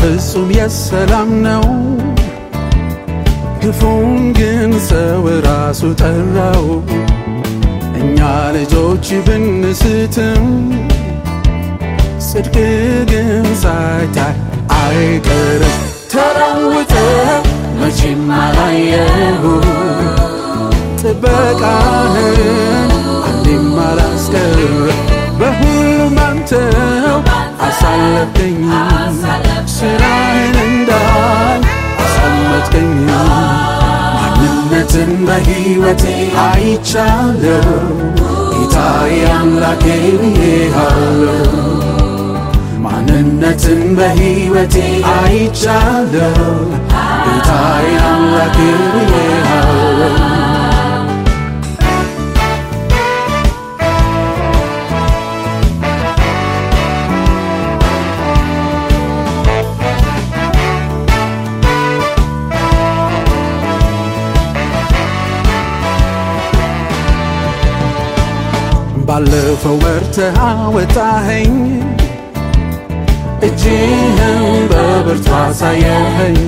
ፍጹም የሰላም ነው። ክፉን ግን ሰው ራሱ ጠራው። እኛ ልጆች ብንስትም ጽድቅ ግን ሳይታይ አይቀርም። ተለውጠ መቼም አላየሁ ጥበቃህን አንዴም አላስቀር በሁሉም አንተው አሳለፍከኝ ስራህን እንዳል አስቀመጥከኝ ማንነትን በሕይወቴ አይቻለሁ። ጌታዬ አምላኬ ብዬሃለሁ ማንነትን በሕይወቴ አይቻለሁ። ጌታዬ አምላኬ ባለፈው መርተህ አወጣኸኝ። እጅህን በብርቱ አሳየኸኝ።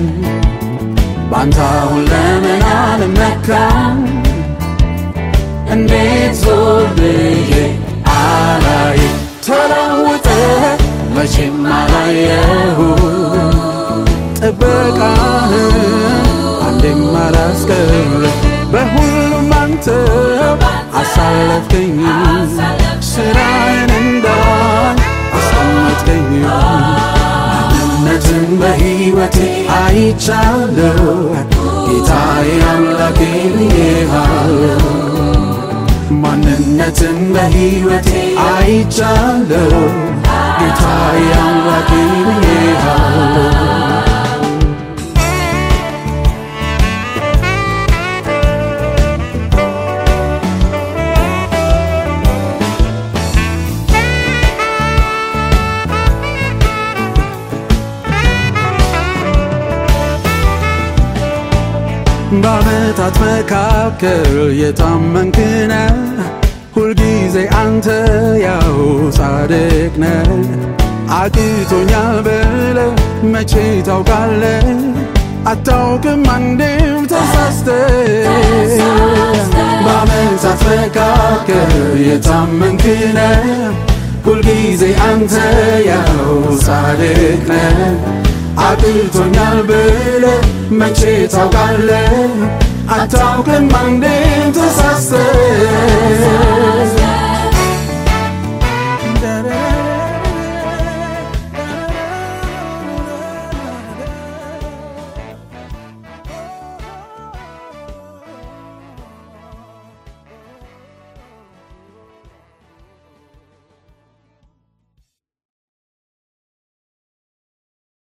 ባንተ አሁን ለምን አልመካም እንዴት ዞር ብዬ አላይ ተለውጠ መቼም አላየሁ ጥበቃህን በሁሉም አንተ አሳለፍከኝ ስራህን እንዳይ አስቀመጥከኝ ማንነትን በሕይወቴ አይቻለሁ ጌታዬ አምላኬ ብዬሃለሁ ማንነትን በሕይወቴ አይቻለሁ ጌታዬ አምላኬ ብዬሃለሁ በዓመታት መካከል የታመንክነ ሁልጊዜ አንተ ያው ጻድቅ ነህ። አቅቶኛል ብለ መቼ ታውቃለ? አታውቅም አንዴም ተሳስተ በዓመታት መካከል የታመንክነ ሁልጊዜ አንተ ያው ጻድቅ ነህ። አጥልቶኛል ብለ መቼ ታውቃለ? አታውቅም አንዴም ተሳስተ